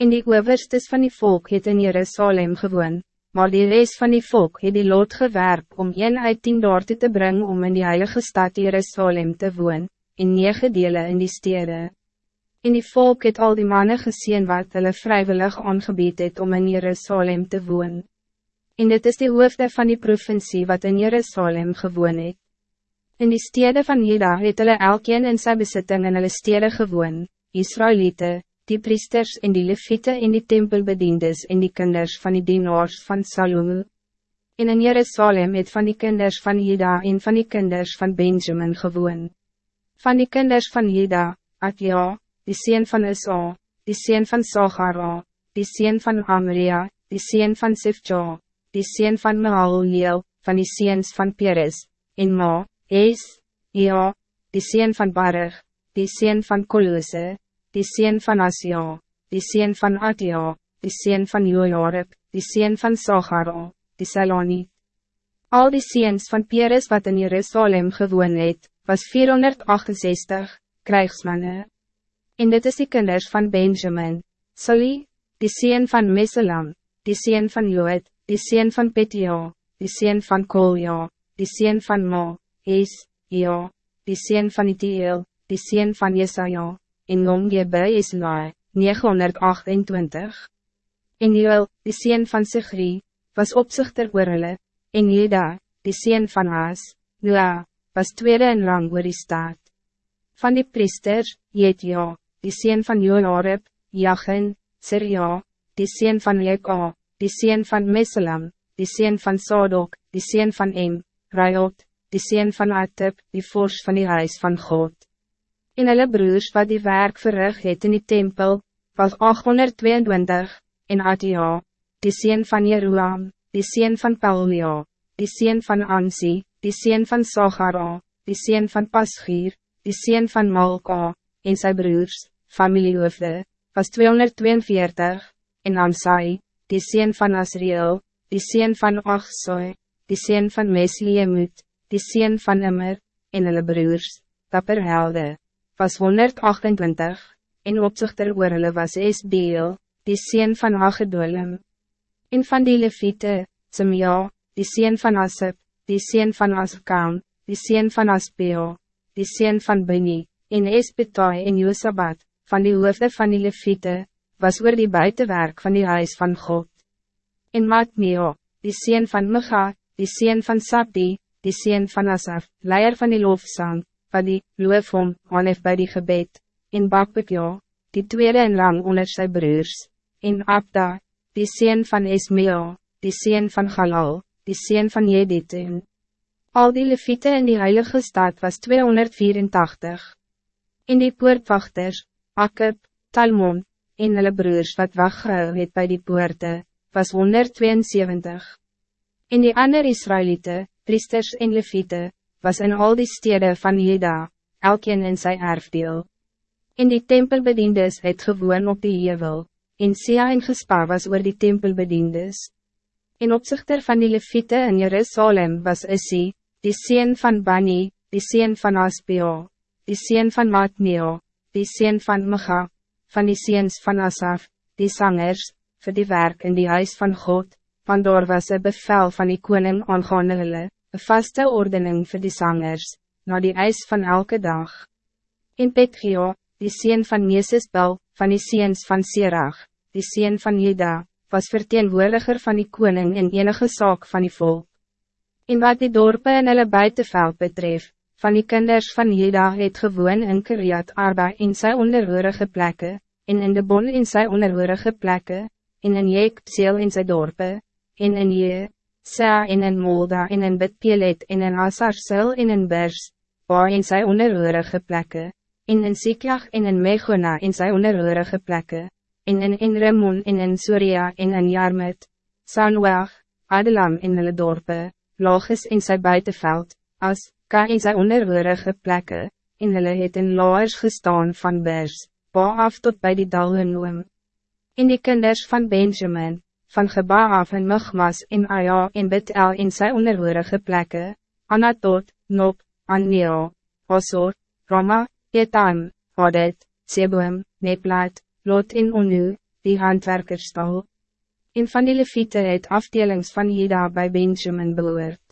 En die overstes van die volk het in Jerusalem gewoon, maar die rest van die volk het die lood gewerp om een uit tien daar te brengen om in die heilige stad Jerusalem te woon, in negen delen in die steden. En die volk het al die mannen gezien wat hulle vrijwillig aangebied het om in Jerusalem te woon. En dit is die hoofde van die provincie wat in Jerusalem gewoon het. In die steden van Juda het hulle elkeen in sy besitting in hulle stede gewoon, Israëlieten, die priesters en die leviete en die tempelbediendes en die kinders van die dienaars van Salomo. En in Jerusalem het van die kinders van Juda en van die kinders van Benjamin gewoon. Van die kinders van Juda, Atja, die sien van Isa, die sien van Sagara, die sien van Amria, die sien van Sifja, die sien van Mahaleel, van die seens van Peres, en Ma, Es, Ja, die sien van Barig, die sien van Kolose, die sien van Asia, die sien van Atia, die sien van Jojarib, die sien van Sagara, die Saloni. Al die seens van Peres wat in Jerusalem gewoon het, was 468 krijgsmannen. En dit is die kinders van Benjamin, Sali, die sien van Meselam, die sien van Joed, die sien van Petia, die sien van Kolja, die sien van Ma, Es, Ja, die sien van Itiel, die sien van Jesaja, en Nom Jebe is Lai, 928. En Joel, die sien van Sigri, was opzichter oor hulle, en Jeda, die sien van Haas, Noa, was tweede en rang oor die staat. Van die priesters, Jetja, die sien van Joarib, Jachin, Sirja, die sien van Leka, die sien van Meselam, die sien van Sadok, die sien van Em, Rayot, die sien van Atib, die vors van die huis van God en hulle broers wat die werk verrig het in die tempel, was 822, en Atia, die sien van Jeruam, die sien van Paulia, die sien van Ansi, die sien van Sagara, die sien van Pasgier, die sien van Malka, en sy broers, familiehoofde, was 242, en Ansai, die sien van Asriel, die sien van Achsoi, die sien van Mesliemut, die sien van Immer, en hulle broers, dapper helde was 128, en opzichter oor hulle was Esbeel, die sien van Hagedolem. En van die Levite, Simja, die sien van Asip, die sien van Askam, die sien van Aspeo, die sien van Bini, en Esbetai en Josabat, van die hoofde van die Levite, was oor die buitenwerk van die huis van God. En Matmeo, die sien van Micha, die sien van Sabdi, die sien van Asaf, leier van die lofzang, wat die loof hom aan heeft by die gebed, en Bakbekja, die tweede en lang onder sy broers, en Abda, die sien van Esmea, die sien van Galal, die sien van Jediten. Al die leviete in die heilige stad was 284. In die poortwachters, Akib, Talmon, en hulle broers wat wachtgehou het by die poorte, was 172. In die andere Israëlieten, priesters en leviete, was in al die steden van Jeda, elkeen in zijn erfdeel. In die tempelbediendes het gewoon op die hevel, en Sia en Gespa was oor die tempelbediendes. In opzichter van die Levite in Jerusalem was Isi, die sien van Bani, die sien van Aspio, die sien van Matneo, die sien van Mecha, van die seens van Asaf, die zangers, voor die werk in die huis van God, want daar was een bevel van die koning aangaande hulle, een vaste ordening voor die zangers, na die eis van elke dag. In Petrio, die sien van Mesesbel, van die seens van Serach, die sien van Jeda, was verteenwoordiger van die koning in enige zaak van die volk. In wat die dorpen en hulle buitenveld betref, van die kinders van Jeda het gewoon in Kiriat Arba in sy onderhoorige plekken, en in de bon in sy onderhoorige plekken, en in Jeektseel in sy dorpen, en in Jee, Sa in een Molda in een Bitpelet in Asarsil in een Bers, waar in sy onderhoorige plekke, in een Siklag in een Megona in sy onderhoorige plekke, in een Inremon in een Surya in een Jarmet, Sanweg, Adelam in hulle dorpe, Logis in sy buitenveld, as, Ka in sy onderhoorige plekke, in hulle het in Laars gestaan van Bers, pa af tot bij die Dalgenoom. In die kinders van Benjamin, van Gebaaf en Mugmas en Aya en Betel in sy onderhoorige plekke, Anatot, Nop, Anneo, Osor, Roma, Etam, Hodet, Seboem, Neplat, Lot in Onu, die handwerkerstal. En van die leviete het afdelings van Jeda bij Benjamin behoort.